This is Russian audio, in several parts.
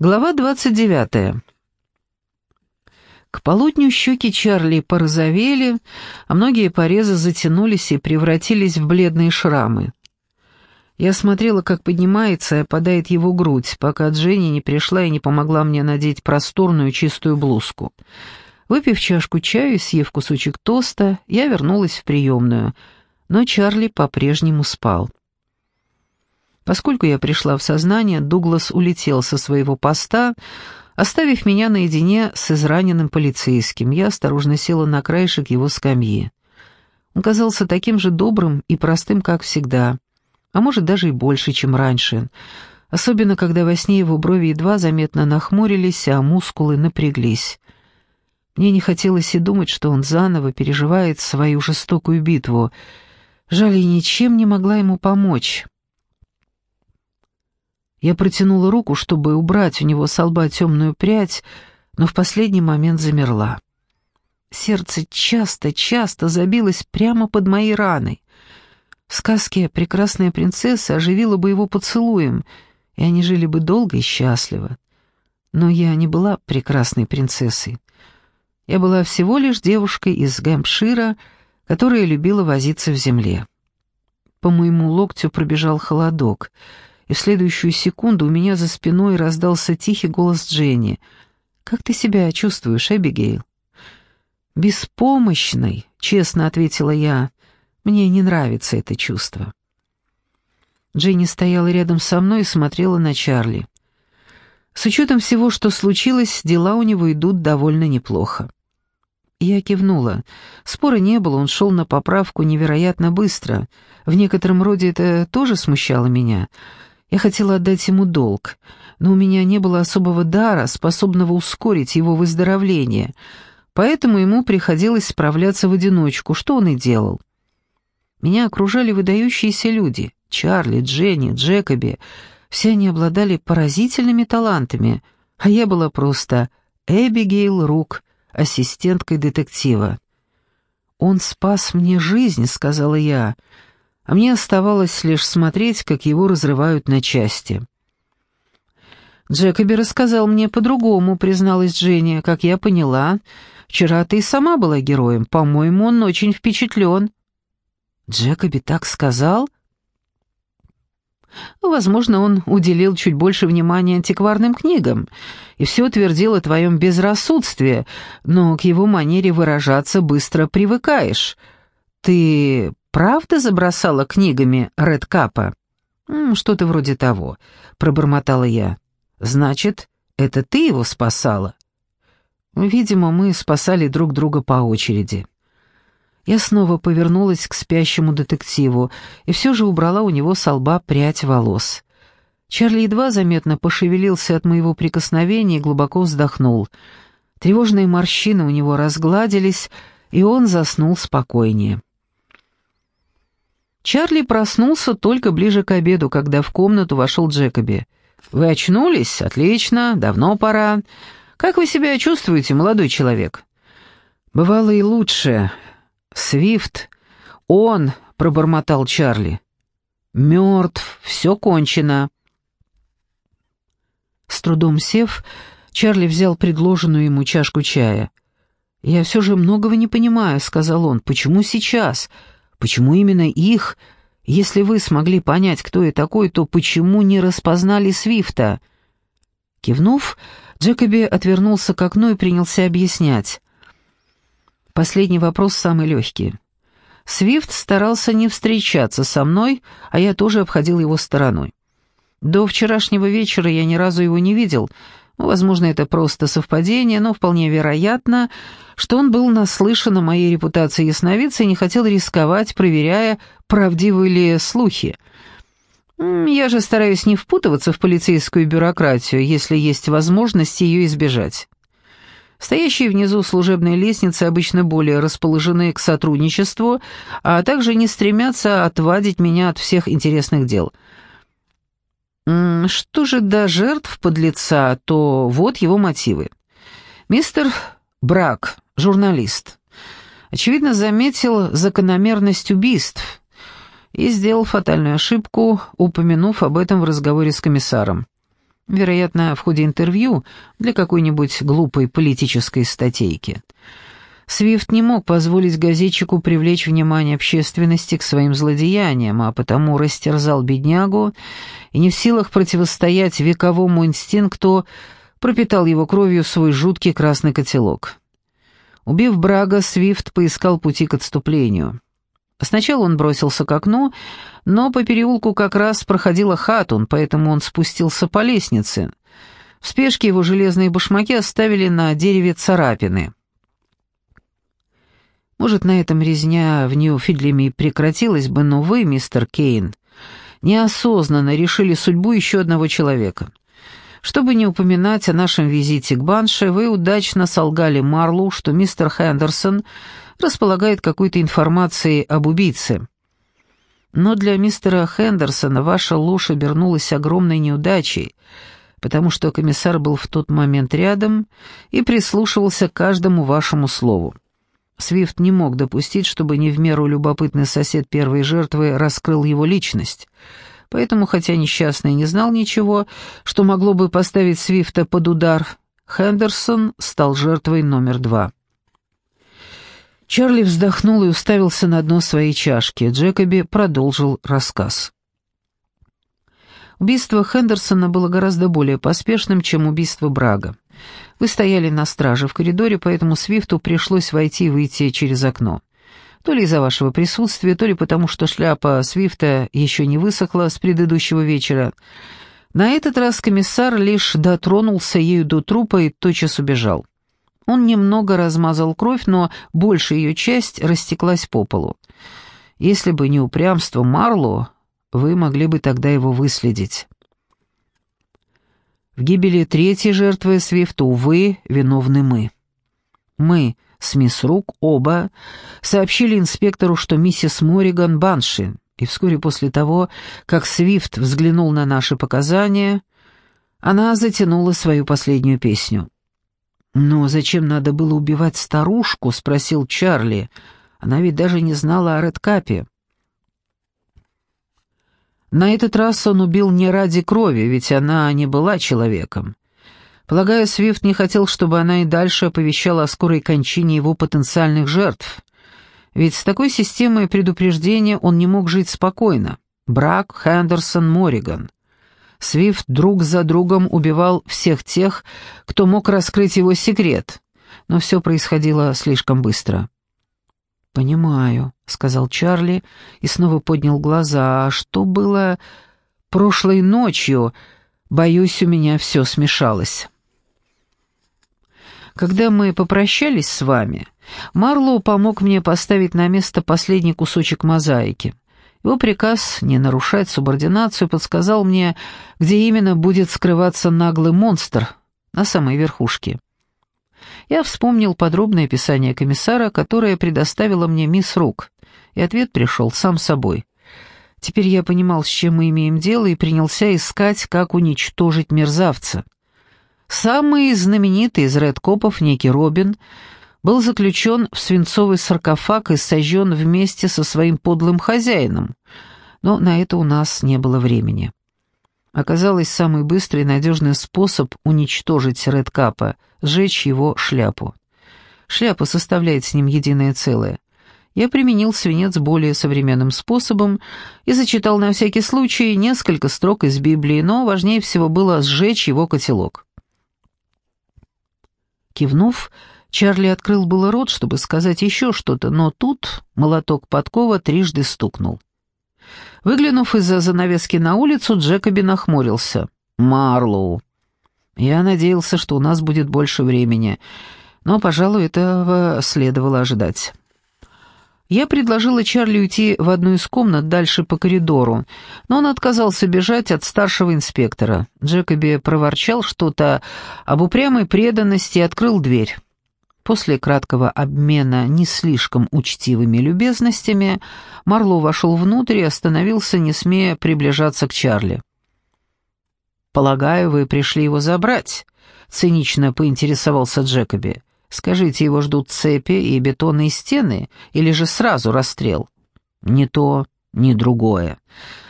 Глава 29. К полудню щеки Чарли порозовели, а многие порезы затянулись и превратились в бледные шрамы. Я смотрела, как поднимается и опадает его грудь, пока Дженни не пришла и не помогла мне надеть просторную чистую блузку. Выпив чашку чаю и съев кусочек тоста, я вернулась в приемную, но Чарли по-прежнему спал. Поскольку я пришла в сознание, Дуглас улетел со своего поста, оставив меня наедине с израненным полицейским. Я осторожно села на краешек его скамьи. Он казался таким же добрым и простым, как всегда, а может даже и больше, чем раньше, особенно когда во сне его брови едва заметно нахмурились, а мускулы напряглись. Мне не хотелось и думать, что он заново переживает свою жестокую битву. Жаль, я ничем не могла ему помочь. Я протянула руку, чтобы убрать у него с лба темную прядь, но в последний момент замерла. Сердце часто-часто забилось прямо под моей раной. В сказке «Прекрасная принцесса» оживила бы его поцелуем, и они жили бы долго и счастливо. Но я не была прекрасной принцессой. Я была всего лишь девушкой из Гэмпшира, которая любила возиться в земле. По моему локтю пробежал холодок — и в следующую секунду у меня за спиной раздался тихий голос Дженни. «Как ты себя чувствуешь, Эбигейл?» «Беспомощной», — честно ответила я. «Мне не нравится это чувство». Дженни стояла рядом со мной и смотрела на Чарли. С учетом всего, что случилось, дела у него идут довольно неплохо. Я кивнула. Спора не было, он шел на поправку невероятно быстро. В некотором роде это тоже смущало меня — я хотела отдать ему долг, но у меня не было особого дара, способного ускорить его выздоровление, поэтому ему приходилось справляться в одиночку, что он и делал. Меня окружали выдающиеся люди — Чарли, Дженни, Джекоби. Все они обладали поразительными талантами, а я была просто Эбигейл Рук, ассистенткой детектива. «Он спас мне жизнь», — сказала я, — а мне оставалось лишь смотреть, как его разрывают на части. «Джекоби рассказал мне по-другому», — призналась Дженни. «Как я поняла, вчера ты и сама была героем. По-моему, он очень впечатлен». «Джекоби так сказал?» Возможно, он уделил чуть больше внимания антикварным книгам и все утвердил о твоем безрассудстве, но к его манере выражаться быстро привыкаешь. Ты правда забросала книгами Редкапа?» «Что-то вроде того», — пробормотала я. «Значит, это ты его спасала?» «Видимо, мы спасали друг друга по очереди». Я снова повернулась к спящему детективу и все же убрала у него со лба прядь волос. Чарли едва заметно пошевелился от моего прикосновения и глубоко вздохнул. Тревожные морщины у него разгладились, и он заснул спокойнее. Чарли проснулся только ближе к обеду, когда в комнату вошел Джекоби. «Вы очнулись? Отлично, давно пора. Как вы себя чувствуете, молодой человек?» «Бывало и лучше. Свифт, он», — пробормотал Чарли. «Мертв, все кончено». С трудом сев, Чарли взял предложенную ему чашку чая. «Я все же многого не понимаю», — сказал он. «Почему сейчас? Почему именно их? Если вы смогли понять, кто я такой, то почему не распознали Свифта?» Кивнув, Джекоби отвернулся к окну и принялся объяснять. Последний вопрос самый легкий. Свифт старался не встречаться со мной, а я тоже обходил его стороной. До вчерашнего вечера я ни разу его не видел, Возможно, это просто совпадение, но вполне вероятно, что он был наслышан о моей репутации ясновидца и не хотел рисковать, проверяя, правдивы ли слухи. Я же стараюсь не впутываться в полицейскую бюрократию, если есть возможность ее избежать. Стоящие внизу служебные лестницы обычно более расположены к сотрудничеству, а также не стремятся отвадить меня от всех интересных дел — что же до жертв подлеца, то вот его мотивы. Мистер Брак, журналист, очевидно заметил закономерность убийств и сделал фатальную ошибку, упомянув об этом в разговоре с комиссаром. Вероятно, в ходе интервью для какой-нибудь глупой политической статейки. Свифт не мог позволить газетчику привлечь внимание общественности к своим злодеяниям, а потому растерзал беднягу и не в силах противостоять вековому инстинкту, пропитал его кровью свой жуткий красный котелок. Убив Брага, Свифт поискал пути к отступлению. Сначала он бросился к окну, но по переулку как раз проходила Хатун, поэтому он спустился по лестнице. В спешке его железные башмаки оставили на дереве царапины. Может, на этом резня в Нью-Фидлеме прекратилась бы, но вы, мистер Кейн, неосознанно решили судьбу еще одного человека. Чтобы не упоминать о нашем визите к Банше, вы удачно солгали Марлу, что мистер Хендерсон располагает какой-то информацией об убийце. Но для мистера Хендерсона ваша ложь обернулась огромной неудачей, потому что комиссар был в тот момент рядом и прислушивался к каждому вашему слову. Свифт не мог допустить, чтобы не в меру любопытный сосед первой жертвы раскрыл его личность. Поэтому, хотя несчастный не знал ничего, что могло бы поставить Свифта под удар, Хендерсон стал жертвой номер два. Чарли вздохнул и уставился на дно своей чашки. Джекоби продолжил рассказ. Убийство Хендерсона было гораздо более поспешным, чем убийство Брага. Вы стояли на страже в коридоре, поэтому Свифту пришлось войти и выйти через окно. То ли из-за вашего присутствия, то ли потому, что шляпа Свифта еще не высохла с предыдущего вечера. На этот раз комиссар лишь дотронулся ею до трупа и тотчас убежал. Он немного размазал кровь, но большая ее часть растеклась по полу. Если бы не упрямство Марло, вы могли бы тогда его выследить. В гибели третьей жертвы Свифта, увы, виновны мы. Мы с мисс Рук оба сообщили инспектору, что миссис Мориган Банши, и вскоре после того, как Свифт взглянул на наши показания, она затянула свою последнюю песню. «Но зачем надо было убивать старушку?» — спросил Чарли. «Она ведь даже не знала о Редкапе». На этот раз он убил не ради крови, ведь она не была человеком. Полагаю, Свифт не хотел, чтобы она и дальше оповещала о скорой кончине его потенциальных жертв. Ведь с такой системой предупреждения он не мог жить спокойно. Брак, Хендерсон, Мориган. Свифт друг за другом убивал всех тех, кто мог раскрыть его секрет, но все происходило слишком быстро. «Понимаю», — сказал Чарли и снова поднял глаза. «А что было прошлой ночью? Боюсь, у меня все смешалось». Когда мы попрощались с вами, Марлоу помог мне поставить на место последний кусочек мозаики. Его приказ не нарушать субординацию подсказал мне, где именно будет скрываться наглый монстр на самой верхушке я вспомнил подробное описание комиссара, которое предоставила мне мисс Рук, и ответ пришел сам собой. Теперь я понимал, с чем мы имеем дело, и принялся искать, как уничтожить мерзавца. Самый знаменитый из редкопов, некий Робин, был заключен в свинцовый саркофаг и сожжен вместе со своим подлым хозяином, но на это у нас не было времени. Оказалось, самый быстрый и надежный способ уничтожить Редкапа — сжечь его шляпу. Шляпа составляет с ним единое целое. Я применил свинец более современным способом и зачитал на всякий случай несколько строк из Библии, но важнее всего было сжечь его котелок. Кивнув, Чарли открыл было рот, чтобы сказать еще что-то, но тут молоток подкова трижды стукнул. Выглянув из-за занавески на улицу, Джекоби нахмурился. «Марлоу». Я надеялся, что у нас будет больше времени, но, пожалуй, этого следовало ожидать. Я предложила Чарли уйти в одну из комнат дальше по коридору, но он отказался бежать от старшего инспектора. Джекоби проворчал что-то об упрямой преданности и открыл дверь. После краткого обмена не слишком учтивыми любезностями Марло вошел внутрь и остановился, не смея приближаться к Чарли. «Полагаю, вы пришли его забрать?» — цинично поинтересовался Джекоби. «Скажите, его ждут цепи и бетонные стены, или же сразу расстрел?» «Ни то, ни другое.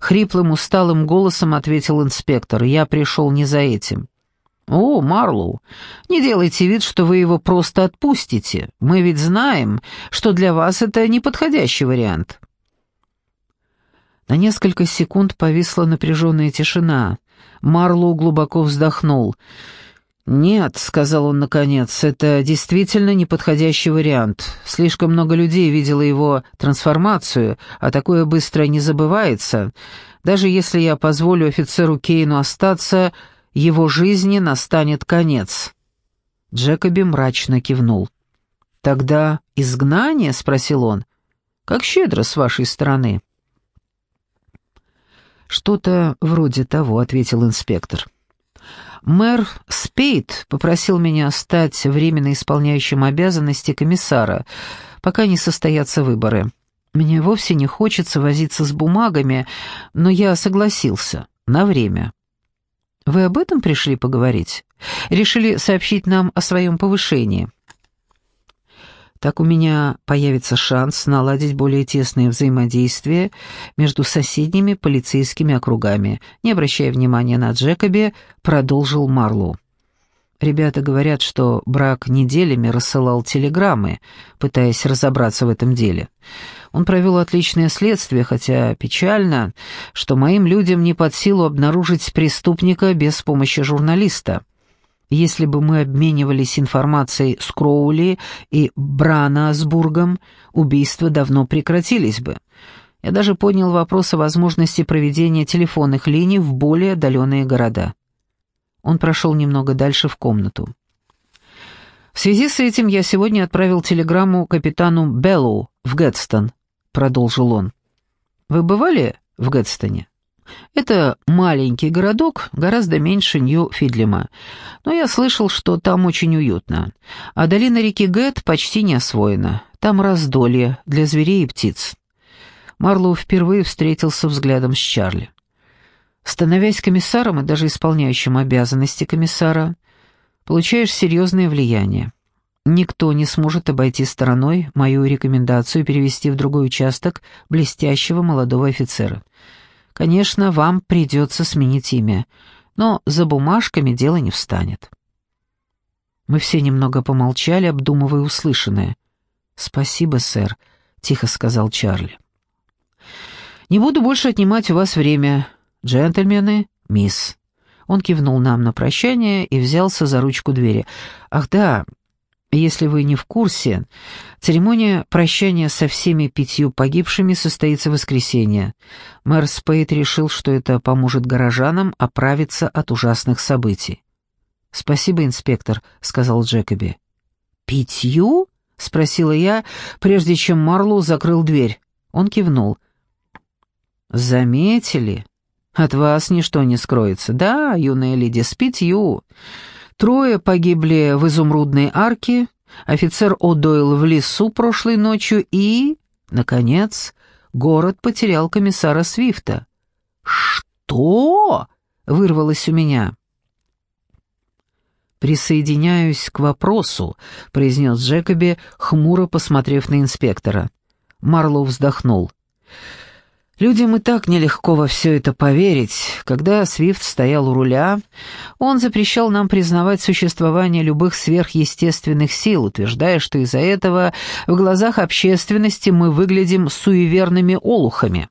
хриплым усталым голосом ответил инспектор. «Я пришел не за этим». «О, Марлоу, не делайте вид, что вы его просто отпустите. Мы ведь знаем, что для вас это неподходящий вариант». На несколько секунд повисла напряженная тишина. Марлоу глубоко вздохнул. «Нет», — сказал он наконец, — «это действительно неподходящий вариант. Слишком много людей видело его трансформацию, а такое быстро не забывается. Даже если я позволю офицеру Кейну остаться, его жизни настанет конец». Джекоби мрачно кивнул. «Тогда изгнание?» — спросил он. «Как щедро с вашей стороны». «Что-то вроде того», — ответил инспектор. «Мэр Спейт попросил меня стать временно исполняющим обязанности комиссара, пока не состоятся выборы. Мне вовсе не хочется возиться с бумагами, но я согласился. На время». Вы об этом пришли поговорить? Решили сообщить нам о своем повышении?» Так у меня появится шанс наладить более тесное взаимодействие между соседними полицейскими округами. Не обращая внимания на Джекоби, продолжил Марлоу. Ребята говорят, что брак неделями рассылал телеграммы, пытаясь разобраться в этом деле. Он провел отличное следствие, хотя печально, что моим людям не под силу обнаружить преступника без помощи журналиста. Если бы мы обменивались информацией с Кроули и Бранаасбургом, убийства давно прекратились бы. Я даже поднял вопрос о возможности проведения телефонных линий в более отдаленные города. Он прошел немного дальше в комнату. В связи с этим я сегодня отправил телеграмму капитану Беллоу в Гэтстон, продолжил он. Вы бывали в Гэтстоне? Это маленький городок, гораздо меньше Нью-Фидлема. Но я слышал, что там очень уютно. А долина реки Гэт почти не освоена. Там раздолье для зверей и птиц. Марлоу впервые встретился взглядом с Чарли. Становясь комиссаром и даже исполняющим обязанности комиссара, получаешь серьезное влияние. Никто не сможет обойти стороной мою рекомендацию перевести в другой участок блестящего молодого офицера. Конечно, вам придется сменить имя, но за бумажками дело не встанет. Мы все немного помолчали, обдумывая услышанное. «Спасибо, сэр», — тихо сказал Чарли. «Не буду больше отнимать у вас время. «Джентльмены, мисс». Он кивнул нам на прощание и взялся за ручку двери. «Ах да, если вы не в курсе, церемония прощания со всеми пятью погибшими состоится в воскресенье. Мэр Спейт решил, что это поможет горожанам оправиться от ужасных событий». «Спасибо, инспектор», — сказал Джекоби. «Пятью?» — спросила я, прежде чем Марлоу закрыл дверь. Он кивнул. «Заметили?» От вас ничто не скроется. Да, юная леди, с пятью. Трое погибли в изумрудной арке, офицер О'Дойл в лесу прошлой ночью и, наконец, город потерял комиссара Свифта. «Что?» — вырвалось у меня. «Присоединяюсь к вопросу», — произнес Джекоби, хмуро посмотрев на инспектора. Марлоу вздохнул. Людям и так нелегко во все это поверить. Когда Свифт стоял у руля, он запрещал нам признавать существование любых сверхъестественных сил, утверждая, что из-за этого в глазах общественности мы выглядим суеверными олухами.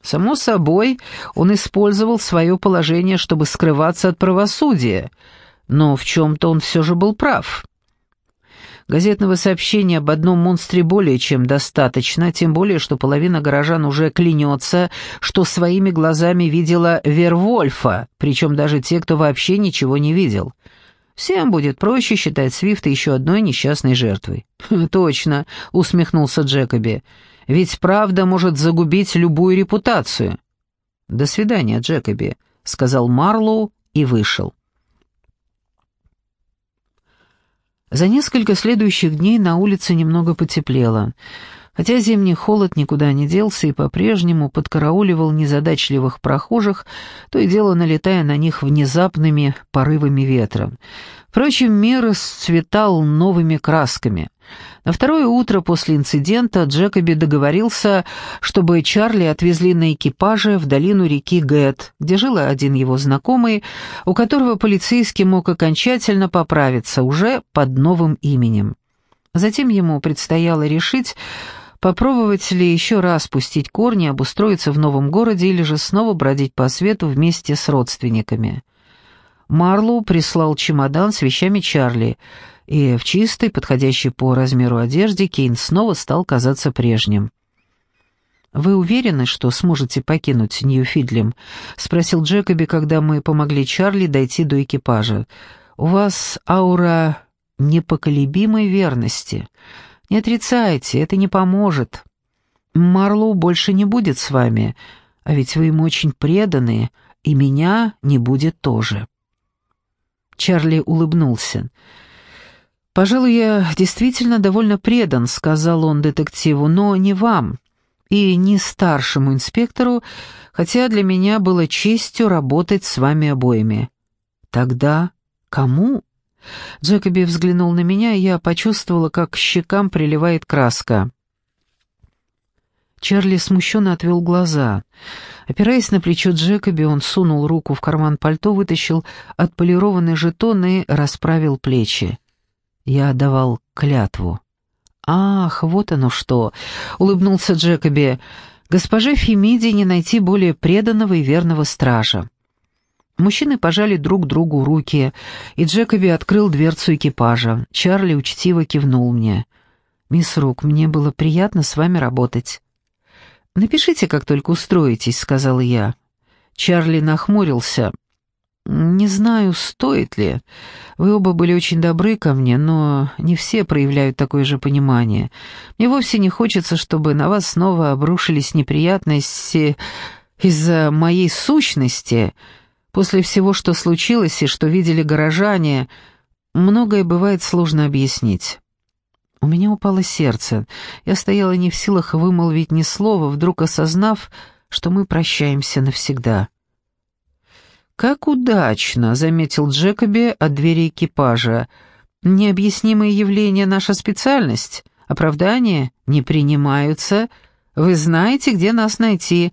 Само собой, он использовал свое положение, чтобы скрываться от правосудия, но в чем-то он все же был прав. Газетного сообщения об одном монстре более чем достаточно, тем более, что половина горожан уже клянется, что своими глазами видела Вервольфа, причем даже те, кто вообще ничего не видел. Всем будет проще считать Свифта еще одной несчастной жертвой. «Точно», — усмехнулся Джекоби, — «ведь правда может загубить любую репутацию». «До свидания, Джекоби», — сказал Марлоу и вышел. За несколько следующих дней на улице немного потеплело, хотя зимний холод никуда не делся и по-прежнему подкарауливал незадачливых прохожих, то и дело налетая на них внезапными порывами ветра. Впрочем, мир расцветал новыми красками. На второе утро после инцидента Джекоби договорился, чтобы Чарли отвезли на экипаже в долину реки Гэт, где жил один его знакомый, у которого полицейский мог окончательно поправиться уже под новым именем. Затем ему предстояло решить, попробовать ли еще раз пустить корни, обустроиться в новом городе или же снова бродить по свету вместе с родственниками. Марлоу прислал чемодан с вещами Чарли, и в чистой, подходящей по размеру одежде, Кейн снова стал казаться прежним. «Вы уверены, что сможете покинуть Нью-Фидлем?» — спросил Джекоби, когда мы помогли Чарли дойти до экипажа. «У вас аура непоколебимой верности. Не отрицайте, это не поможет. Марлоу больше не будет с вами, а ведь вы ему очень преданы, и меня не будет тоже». Чарли улыбнулся. «Пожалуй, я действительно довольно предан», — сказал он детективу, — «но не вам и не старшему инспектору, хотя для меня было честью работать с вами обоими». «Тогда кому?» Джекоби взглянул на меня, и я почувствовала, как к щекам приливает краска. Чарли смущенно отвел глаза. Опираясь на плечо Джекоби, он сунул руку в карман пальто, вытащил отполированный жетон и расправил плечи. Я давал клятву. «Ах, вот оно что!» — улыбнулся Джекоби. «Госпоже Фемиде не найти более преданного и верного стража». Мужчины пожали друг другу руки, и Джекоби открыл дверцу экипажа. Чарли учтиво кивнул мне. «Мисс Рук, мне было приятно с вами работать». «Напишите, как только устроитесь», — сказал я. Чарли нахмурился. «Не знаю, стоит ли. Вы оба были очень добры ко мне, но не все проявляют такое же понимание. Мне вовсе не хочется, чтобы на вас снова обрушились неприятности из-за моей сущности. После всего, что случилось и что видели горожане, многое бывает сложно объяснить». У меня упало сердце. Я стояла не в силах вымолвить ни слова, вдруг осознав, что мы прощаемся навсегда. «Как удачно!» — заметил Джекоби от двери экипажа. «Необъяснимые явления — наша специальность. Оправдания не принимаются. Вы знаете, где нас найти».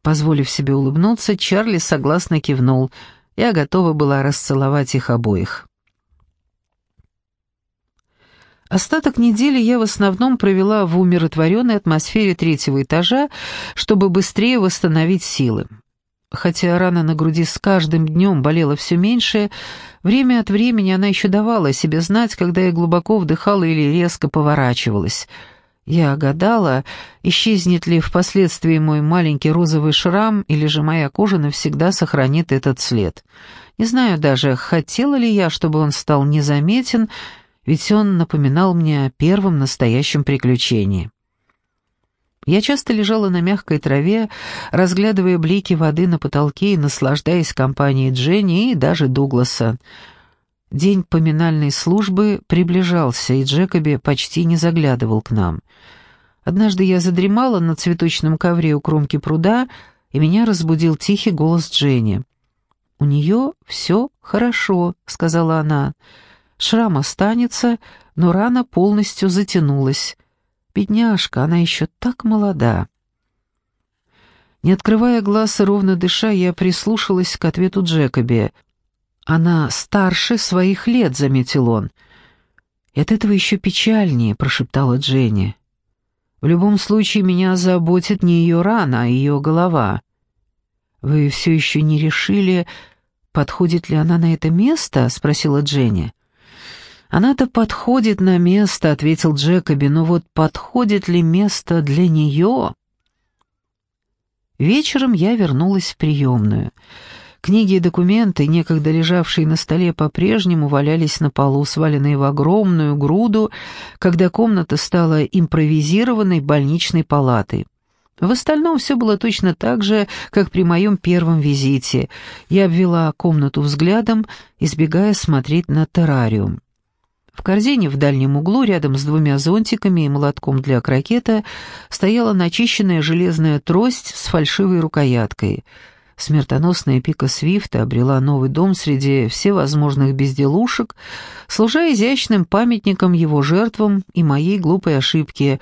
Позволив себе улыбнуться, Чарли согласно кивнул. Я готова была расцеловать их обоих. Остаток недели я в основном провела в умиротворенной атмосфере третьего этажа, чтобы быстрее восстановить силы. Хотя рана на груди с каждым днем болела все меньше, время от времени она еще давала о себе знать, когда я глубоко вдыхала или резко поворачивалась. Я гадала, исчезнет ли впоследствии мой маленький розовый шрам, или же моя кожа навсегда сохранит этот след. Не знаю даже, хотела ли я, чтобы он стал незаметен, ведь он напоминал мне о первом настоящем приключении. Я часто лежала на мягкой траве, разглядывая блики воды на потолке и наслаждаясь компанией Дженни и даже Дугласа. День поминальной службы приближался, и Джекоби почти не заглядывал к нам. Однажды я задремала на цветочном ковре у кромки пруда, и меня разбудил тихий голос Дженни. «У нее все хорошо», — сказала она, — Шрам останется, но рана полностью затянулась. Бедняжка, она еще так молода. Не открывая глаз и ровно дыша, я прислушалась к ответу Джекоби. «Она старше своих лет», — заметил он. «И от этого еще печальнее», — прошептала Дженни. «В любом случае меня заботит не ее рана, а ее голова. Вы все еще не решили, подходит ли она на это место?» — спросила Дженни. «Она-то подходит на место», — ответил Джекоби, — «но вот подходит ли место для нее?» Вечером я вернулась в приемную. Книги и документы, некогда лежавшие на столе, по-прежнему валялись на полу, сваленные в огромную груду, когда комната стала импровизированной больничной палатой. В остальном все было точно так же, как при моем первом визите. Я обвела комнату взглядом, избегая смотреть на террариум. В корзине в дальнем углу, рядом с двумя зонтиками и молотком для крокета, стояла начищенная железная трость с фальшивой рукояткой. Смертоносная пика Свифта обрела новый дом среди всевозможных безделушек, служа изящным памятником его жертвам и моей глупой ошибке,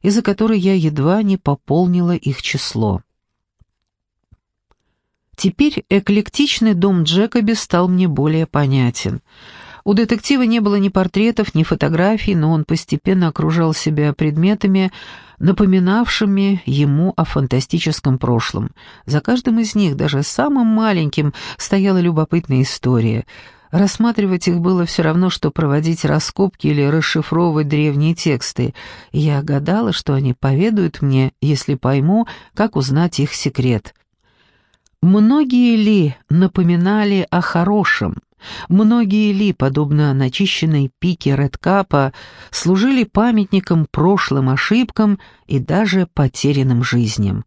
из-за которой я едва не пополнила их число. Теперь эклектичный дом Джекоби стал мне более понятен. У детектива не было ни портретов, ни фотографий, но он постепенно окружал себя предметами, напоминавшими ему о фантастическом прошлом. За каждым из них, даже самым маленьким, стояла любопытная история. Рассматривать их было все равно, что проводить раскопки или расшифровывать древние тексты. Я гадала, что они поведают мне, если пойму, как узнать их секрет. Многие ли напоминали о хорошем? Многие ли, подобно начищенной пике Редкапа, служили памятником прошлым ошибкам и даже потерянным жизням?